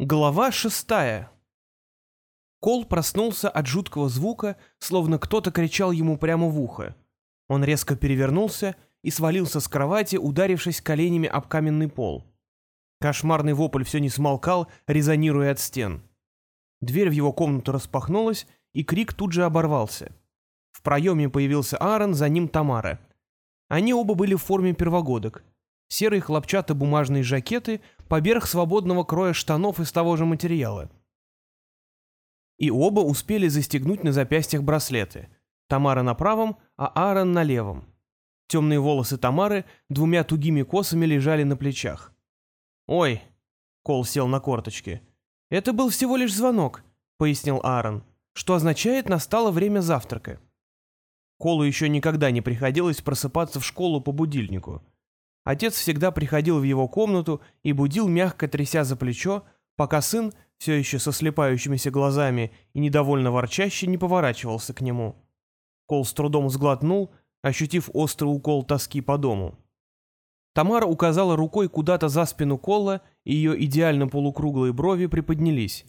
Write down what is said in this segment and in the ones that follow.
Глава шестая. Кол проснулся от жуткого звука, словно кто-то кричал ему прямо в ухо. Он резко перевернулся и свалился с кровати, ударившись коленями об каменный пол. Кошмарный вопль все не смолкал, резонируя от стен. Дверь в его комнату распахнулась, и крик тут же оборвался. В проеме появился Аарон, за ним Тамара. Они оба были в форме первогодок. Серые хлопчато-бумажные жакеты поверх свободного кроя штанов из того же материала. И оба успели застегнуть на запястьях браслеты. Тамара на правом, а Аарон на левом. Темные волосы Тамары двумя тугими косами лежали на плечах. «Ой!» — Кол сел на корточки. «Это был всего лишь звонок», — пояснил Аарон, «что означает, настало время завтрака». Колу еще никогда не приходилось просыпаться в школу по будильнику — Отец всегда приходил в его комнату и будил, мягко тряся за плечо, пока сын, все еще со слепающимися глазами и недовольно ворчаще, не поворачивался к нему. Кол с трудом сглотнул, ощутив острый укол тоски по дому. Тамара указала рукой куда-то за спину Колла, и ее идеально полукруглые брови приподнялись.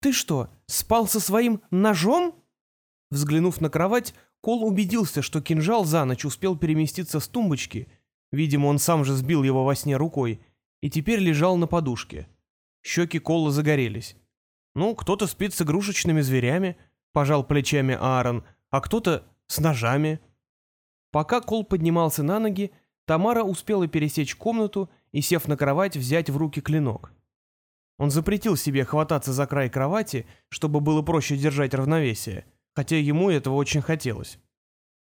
«Ты что, спал со своим ножом?» Взглянув на кровать, Кол убедился, что кинжал за ночь успел переместиться с тумбочки Видимо, он сам же сбил его во сне рукой и теперь лежал на подушке. Щеки Колла загорелись. «Ну, кто-то спит с игрушечными зверями», — пожал плечами Аарон, «а кто-то с ножами». Пока Кол поднимался на ноги, Тамара успела пересечь комнату и, сев на кровать, взять в руки клинок. Он запретил себе хвататься за край кровати, чтобы было проще держать равновесие, хотя ему этого очень хотелось.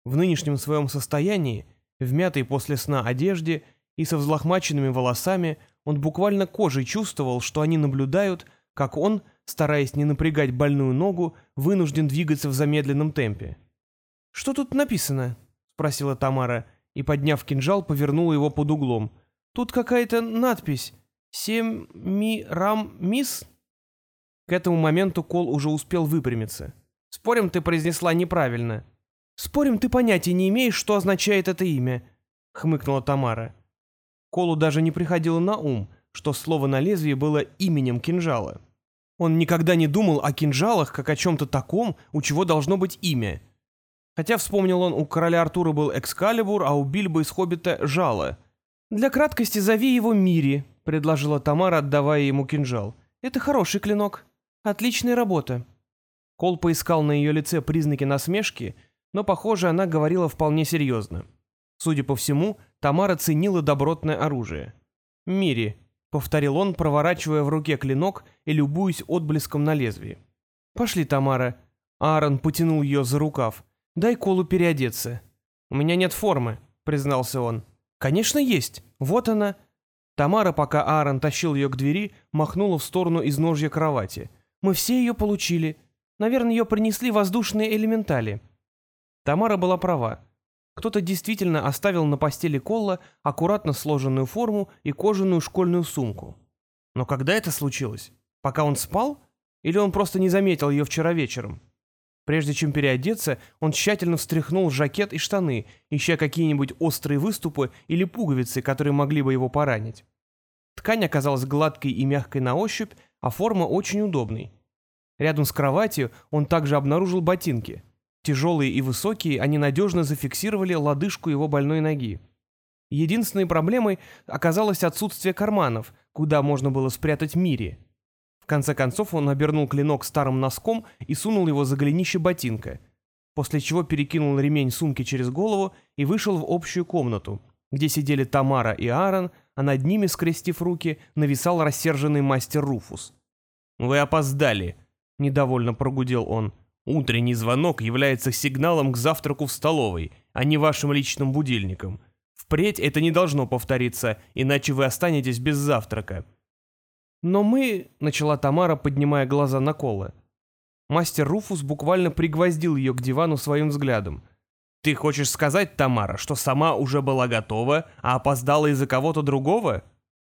В нынешнем своем состоянии в мятой после сна одежде и со взлохмаченными волосами он буквально кожей чувствовал, что они наблюдают, как он, стараясь не напрягать больную ногу, вынужден двигаться в замедленном темпе. «Что тут написано?» — спросила Тамара, и, подняв кинжал, повернула его под углом. «Тут какая-то надпись. Семь ми рам мис?» К этому моменту Кол уже успел выпрямиться. «Спорим, ты произнесла неправильно», «Спорим, ты понятия не имеешь, что означает это имя», — хмыкнула Тамара. Колу даже не приходило на ум, что слово на лезвии было именем кинжала. Он никогда не думал о кинжалах как о чем-то таком, у чего должно быть имя. Хотя, вспомнил он, у короля Артура был Экскалибур, а у Бильбо из Хоббита — Жало. «Для краткости зови его Мири», — предложила Тамара, отдавая ему кинжал. «Это хороший клинок. Отличная работа». Кол поискал на ее лице признаки насмешки — но, похоже, она говорила вполне серьезно. Судя по всему, Тамара ценила добротное оружие. «Мири», — повторил он, проворачивая в руке клинок и любуясь отблеском на лезвии. «Пошли, Тамара». Аарон потянул ее за рукав. «Дай Колу переодеться». «У меня нет формы», — признался он. «Конечно есть. Вот она». Тамара, пока Аарон тащил ее к двери, махнула в сторону изножья кровати. «Мы все ее получили. Наверное, ее принесли воздушные элементали. Тамара была права. Кто-то действительно оставил на постели Колла аккуратно сложенную форму и кожаную школьную сумку. Но когда это случилось? Пока он спал? Или он просто не заметил ее вчера вечером? Прежде чем переодеться, он тщательно встряхнул жакет и штаны, ища какие-нибудь острые выступы или пуговицы, которые могли бы его поранить. Ткань оказалась гладкой и мягкой на ощупь, а форма очень удобной. Рядом с кроватью он также обнаружил ботинки — Тяжелые и высокие, они надежно зафиксировали лодыжку его больной ноги. Единственной проблемой оказалось отсутствие карманов, куда можно было спрятать Мири. В конце концов он обернул клинок старым носком и сунул его за голенище ботинка, после чего перекинул ремень сумки через голову и вышел в общую комнату, где сидели Тамара и Аарон, а над ними, скрестив руки, нависал рассерженный мастер Руфус. «Вы опоздали», — недовольно прогудел он. Утренний звонок является сигналом к завтраку в столовой, а не вашим личным будильником. Впредь это не должно повториться, иначе вы останетесь без завтрака. Но мы, — начала Тамара, поднимая глаза на Колы. Мастер Руфус буквально пригвоздил ее к дивану своим взглядом. «Ты хочешь сказать, Тамара, что сама уже была готова, а опоздала из-за кого-то другого?»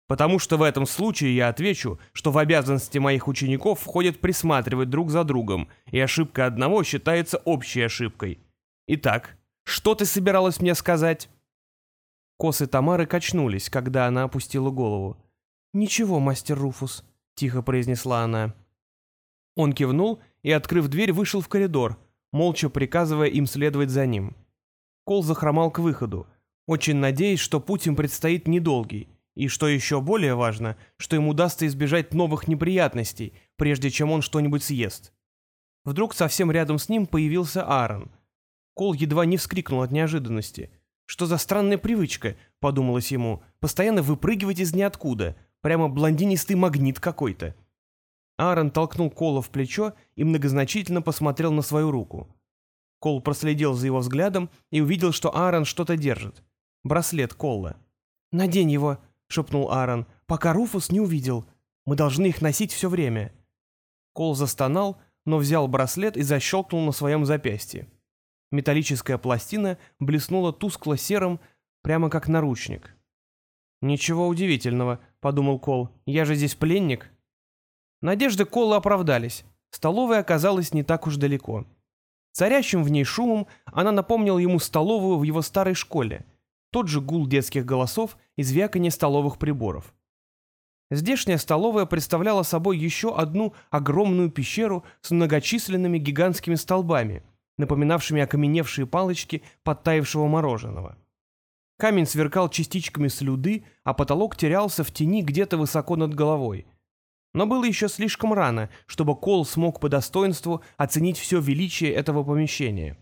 Потому что в этом случае я отвечу, что в обязанности моих учеников входит присматривать друг за другом, и ошибка одного считается общей ошибкой. Итак, что ты собиралась мне сказать?» Косы Тамары качнулись, когда она опустила голову. «Ничего, мастер Руфус. — тихо произнесла она. Он кивнул и, открыв дверь, вышел в коридор, молча приказывая им следовать за ним. Кол захромал к выходу, очень надеясь, что путь им предстоит недолгий, и, что еще более важно, что им удастся избежать новых неприятностей, прежде чем он что-нибудь съест. Вдруг совсем рядом с ним появился Аарон. Кол едва не вскрикнул от неожиданности. «Что за странная привычка?» — подумалось ему. «Постоянно выпрыгивать из ниоткуда. Прямо блондинистый магнит какой-то». Аарон толкнул Кола в плечо и многозначительно посмотрел на свою руку. Кол проследил за его взглядом и увидел, что Аарон что-то держит. Браслет Колла. «Надень его», — шепнул Аарон, — «пока Руфус не увидел. Мы должны их носить все время». Кол застонал, но взял браслет и защелкнул на своем запястье. Металлическая пластина блеснула тускло-серым, прямо как наручник. «Ничего удивительного», — подумал Кол, — «я же здесь пленник». Надежды Кола оправдались. Столовая оказалась не так уж далеко. Царящим в ней шумом она напомнила ему столовую в его старой школе. Тот же гул детских голосов и звяканье столовых приборов. Здешняя столовая представляла собой еще одну огромную пещеру с многочисленными гигантскими столбами, напоминавшими окаменевшие палочки подтаявшего мороженого. Камень сверкал частичками слюды, а потолок терялся в тени где-то высоко над головой. Но было еще слишком рано, чтобы Кол смог по достоинству оценить все величие этого помещения.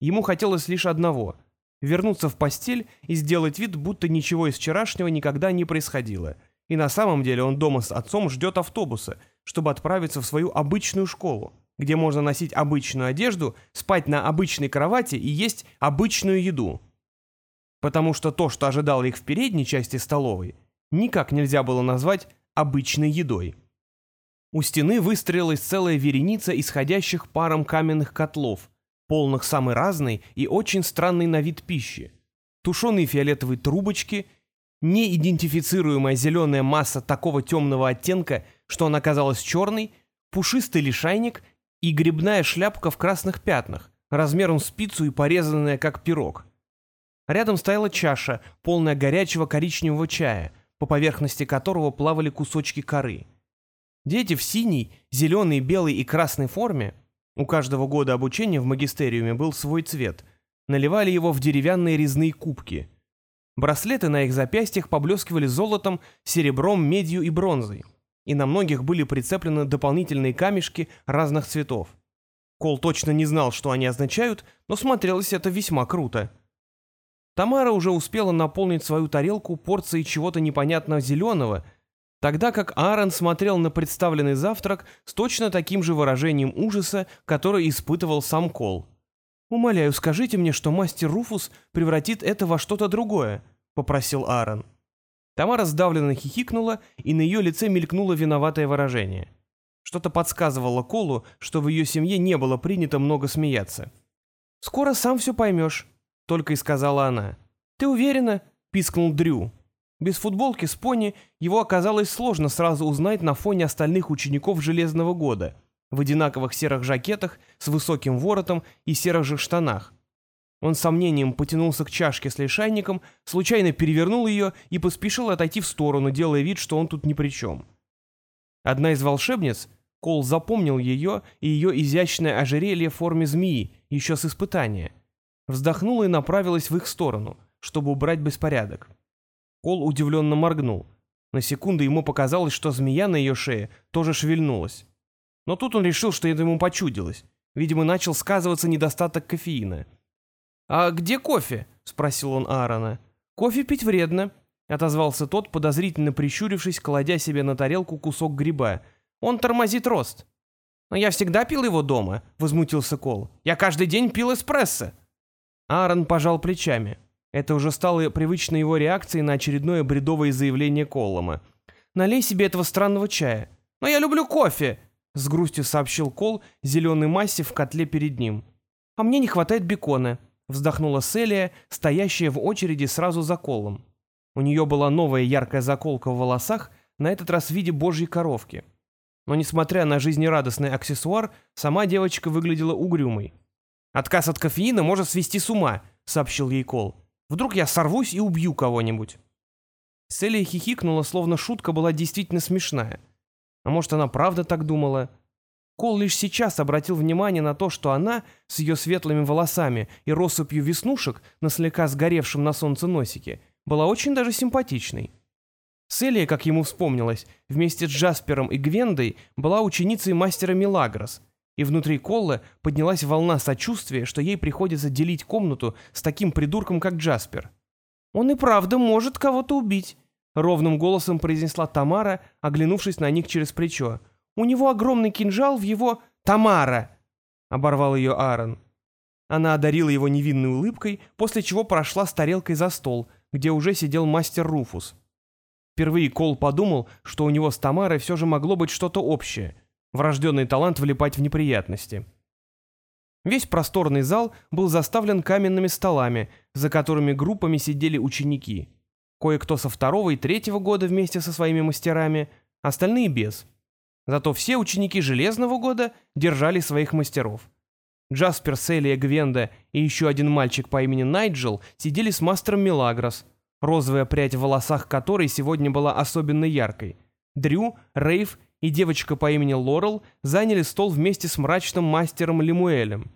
Ему хотелось лишь одного — вернуться в постель и сделать вид, будто ничего из вчерашнего никогда не происходило — и на самом деле он дома с отцом ждет автобуса, чтобы отправиться в свою обычную школу, где можно носить обычную одежду, спать на обычной кровати и есть обычную еду. Потому что то, что ожидало их в передней части столовой, никак нельзя было назвать обычной едой. У стены выстроилась целая вереница исходящих паром каменных котлов, полных самой разной и очень странной на вид пищи. Тушеные фиолетовые трубочки – неидентифицируемая зеленая масса такого темного оттенка, что она казалась черной, пушистый лишайник и грибная шляпка в красных пятнах, размером с пиццу и порезанная как пирог. Рядом стояла чаша, полная горячего коричневого чая, по поверхности которого плавали кусочки коры. Дети в синей, зеленой, белой и красной форме, у каждого года обучения в магистериуме был свой цвет, наливали его в деревянные резные кубки – Браслеты на их запястьях поблескивали золотом, серебром, медью и бронзой, и на многих были прицеплены дополнительные камешки разных цветов. Кол точно не знал, что они означают, но смотрелось это весьма круто. Тамара уже успела наполнить свою тарелку порцией чего-то непонятно зеленого, тогда как Аарон смотрел на представленный завтрак с точно таким же выражением ужаса, которое испытывал сам Кол. «Умоляю, скажите мне, что мастер Руфус превратит это во что-то другое», — попросил Аарон. Тамара сдавленно хихикнула, и на ее лице мелькнуло виноватое выражение. Что-то подсказывало Колу, что в ее семье не было принято много смеяться. «Скоро сам все поймешь», — только и сказала она. «Ты уверена?» — пискнул Дрю. Без футболки с пони его оказалось сложно сразу узнать на фоне остальных учеников Железного года — в одинаковых серых жакетах с высоким воротом и серых же штанах. Он с сомнением потянулся к чашке с лишайником, случайно перевернул ее и поспешил отойти в сторону, делая вид, что он тут ни при чем. Одна из волшебниц, Кол запомнил ее и ее изящное ожерелье в форме змеи, еще с испытания, вздохнула и направилась в их сторону, чтобы убрать беспорядок. Кол удивленно моргнул. На секунду ему показалось, что змея на ее шее тоже шевельнулась. Но тут он решил, что это ему почудилось. Видимо, начал сказываться недостаток кофеина. «А где кофе?» — спросил он Аарона. «Кофе пить вредно», — отозвался тот, подозрительно прищурившись, кладя себе на тарелку кусок гриба. «Он тормозит рост». «Но я всегда пил его дома», — возмутился Кол. «Я каждый день пил эспрессо». Аарон пожал плечами. Это уже стало привычной его реакцией на очередное бредовое заявление Коллома. «Налей себе этого странного чая». «Но я люблю кофе!» — с грустью сообщил Кол зеленой массе в котле перед ним. «А мне не хватает бекона», — вздохнула Селия, стоящая в очереди сразу за Колом. У нее была новая яркая заколка в волосах, на этот раз в виде божьей коровки. Но, несмотря на жизнерадостный аксессуар, сама девочка выглядела угрюмой. «Отказ от кофеина может свести с ума», — сообщил ей Кол. «Вдруг я сорвусь и убью кого-нибудь». Селия хихикнула, словно шутка была действительно смешная — А может, она правда так думала? Кол лишь сейчас обратил внимание на то, что она, с ее светлыми волосами и россыпью веснушек на слегка сгоревшем на солнце носике, была очень даже симпатичной. Селия, как ему вспомнилось, вместе с Джаспером и Гвендой была ученицей мастера Милагрос, и внутри Колла поднялась волна сочувствия, что ей приходится делить комнату с таким придурком, как Джаспер. «Он и правда может кого-то убить», — ровным голосом произнесла Тамара, оглянувшись на них через плечо. «У него огромный кинжал в его... Тамара!» — оборвал ее Аарон. Она одарила его невинной улыбкой, после чего прошла с тарелкой за стол, где уже сидел мастер Руфус. Впервые Кол подумал, что у него с Тамарой все же могло быть что-то общее, врожденный талант влипать в неприятности. Весь просторный зал был заставлен каменными столами, за которыми группами сидели ученики. Кое-кто со второго и третьего года вместе со своими мастерами, остальные без. Зато все ученики железного года держали своих мастеров. Джаспер, Селия, Гвенда и еще один мальчик по имени Найджел сидели с мастером Милагрос, розовая прядь в волосах которой сегодня была особенно яркой. Дрю, Рейв и девочка по имени Лорел заняли стол вместе с мрачным мастером Лемуэлем.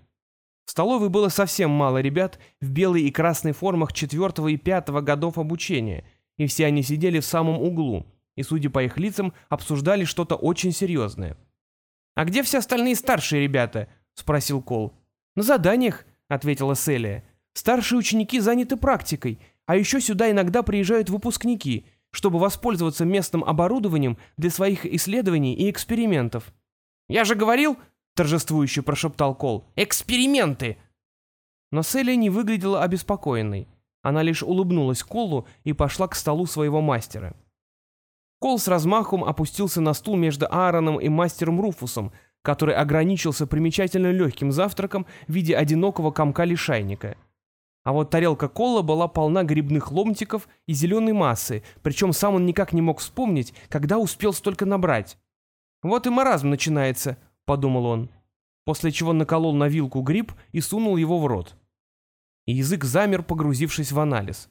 В столовой было совсем мало ребят в белой и красной формах четвертого и пятого годов обучения, и все они сидели в самом углу, и, судя по их лицам, обсуждали что-то очень серьезное. «А где все остальные старшие ребята?» — спросил Кол. «На заданиях», — ответила Селия. «Старшие ученики заняты практикой, а еще сюда иногда приезжают выпускники, чтобы воспользоваться местным оборудованием для своих исследований и экспериментов. «Я же говорил!» — торжествующе прошептал Кол. «Эксперименты!» Но Селия не выглядела обеспокоенной. Она лишь улыбнулась Колу и пошла к столу своего мастера. Кол с размахом опустился на стул между Аароном и мастером Руфусом, который ограничился примечательно легким завтраком в виде одинокого комка лишайника — а вот тарелка кола была полна грибных ломтиков и зеленой массы, причем сам он никак не мог вспомнить, когда успел столько набрать. «Вот и маразм начинается», — подумал он, после чего наколол на вилку гриб и сунул его в рот. И язык замер, погрузившись в анализ.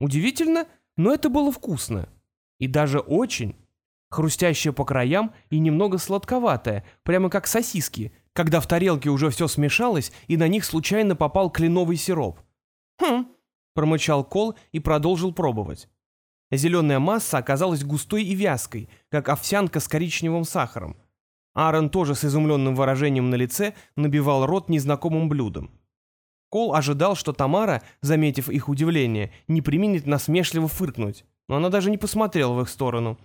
Удивительно, но это было вкусно. И даже очень. Хрустящее по краям и немного сладковатое, прямо как сосиски, когда в тарелке уже все смешалось и на них случайно попал кленовый сироп. «Хм», — промычал Кол и продолжил пробовать. Зеленая масса оказалась густой и вязкой, как овсянка с коричневым сахаром. Аарон тоже с изумленным выражением на лице набивал рот незнакомым блюдом. Кол ожидал, что Тамара, заметив их удивление, не применит насмешливо фыркнуть, но она даже не посмотрела в их сторону.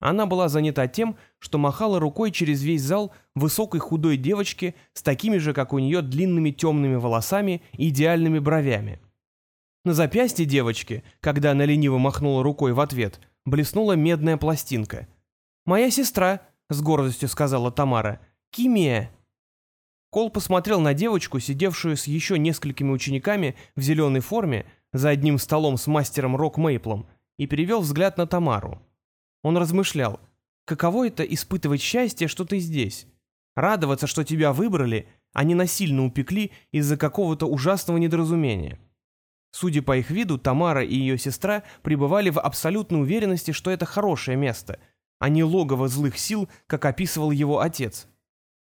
Она была занята тем, что махала рукой через весь зал высокой худой девочке с такими же, как у нее, длинными темными волосами и идеальными бровями. На запястье девочки, когда она лениво махнула рукой в ответ, блеснула медная пластинка. «Моя сестра», — с гордостью сказала Тамара, — «Кимия». Кол посмотрел на девочку, сидевшую с еще несколькими учениками в зеленой форме за одним столом с мастером Рок Мейплом, и перевел взгляд на Тамару. Он размышлял, каково это испытывать счастье, что ты здесь? Радоваться, что тебя выбрали, а не насильно упекли из-за какого-то ужасного недоразумения. Судя по их виду, Тамара и ее сестра пребывали в абсолютной уверенности, что это хорошее место, а не логово злых сил, как описывал его отец.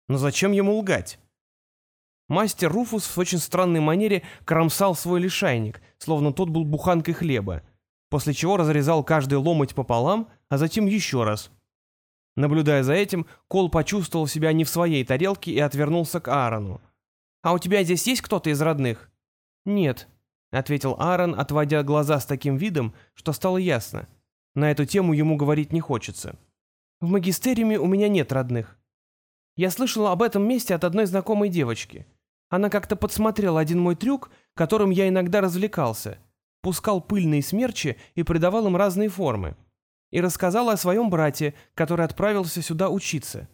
Но зачем ему лгать? Мастер Руфус в очень странной манере кромсал свой лишайник, словно тот был буханкой хлеба, после чего разрезал каждый ломоть пополам, а затем еще раз. Наблюдая за этим, Кол почувствовал себя не в своей тарелке и отвернулся к Аарону. «А у тебя здесь есть кто-то из родных?» «Нет», — ответил Аарон, отводя глаза с таким видом, что стало ясно. На эту тему ему говорить не хочется. «В магистериуме у меня нет родных. Я слышал об этом месте от одной знакомой девочки. Она как-то подсмотрела один мой трюк, которым я иногда развлекался. Пускал пыльные смерчи и придавал им разные формы. И рассказала о своем брате, который отправился сюда учиться.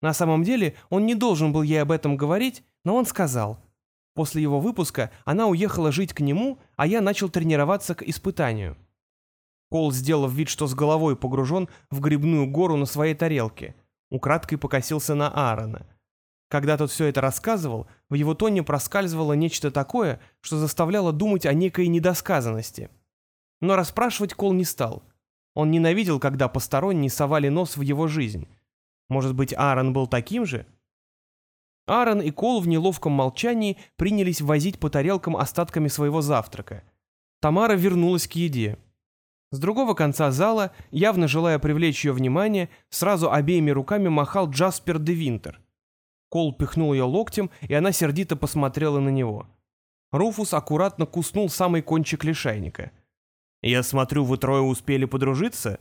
На самом деле он не должен был ей об этом говорить, но он сказал — После его выпуска она уехала жить к нему, а я начал тренироваться к испытанию. Кол, сделав вид, что с головой погружен в грибную гору на своей тарелке, украдкой покосился на Аарона. Когда тот все это рассказывал, в его тоне проскальзывало нечто такое, что заставляло думать о некой недосказанности. Но расспрашивать Кол не стал. Он ненавидел, когда посторонние совали нос в его жизнь. Может быть, Аарон был таким же? Аарон и Кол в неловком молчании принялись возить по тарелкам остатками своего завтрака. Тамара вернулась к еде. С другого конца зала, явно желая привлечь ее внимание, сразу обеими руками махал Джаспер де Винтер. Кол пихнул ее локтем, и она сердито посмотрела на него. Руфус аккуратно куснул самый кончик лишайника. «Я смотрю, вы трое успели подружиться?»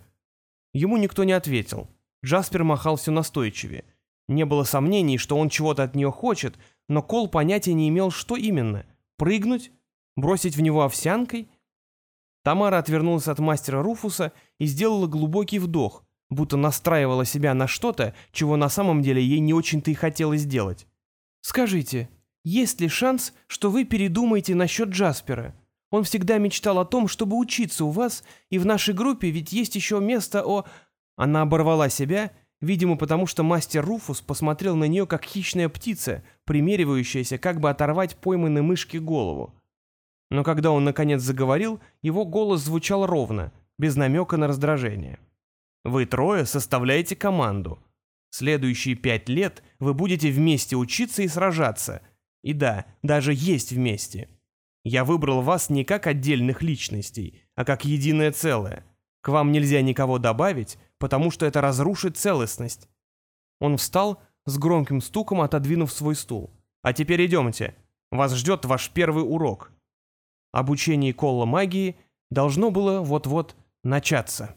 Ему никто не ответил. Джаспер махал все настойчивее. Не было сомнений, что он чего-то от нее хочет, но Кол понятия не имел, что именно. Прыгнуть? Бросить в него овсянкой? Тамара отвернулась от мастера Руфуса и сделала глубокий вдох, будто настраивала себя на что-то, чего на самом деле ей не очень-то и хотелось сделать. «Скажите, есть ли шанс, что вы передумаете насчет Джаспера? Он всегда мечтал о том, чтобы учиться у вас, и в нашей группе ведь есть еще место о...» Она оборвала себя, видимо, потому что мастер Руфус посмотрел на нее, как хищная птица, примеривающаяся, как бы оторвать пойманной мышке голову. Но когда он наконец заговорил, его голос звучал ровно, без намека на раздражение. «Вы трое составляете команду. Следующие пять лет вы будете вместе учиться и сражаться. И да, даже есть вместе. Я выбрал вас не как отдельных личностей, а как единое целое. К вам нельзя никого добавить, потому что это разрушит целостность». Он встал, с громким стуком отодвинув свой стул. «А теперь идемте. Вас ждет ваш первый урок». Обучение Колла магии должно было вот-вот начаться.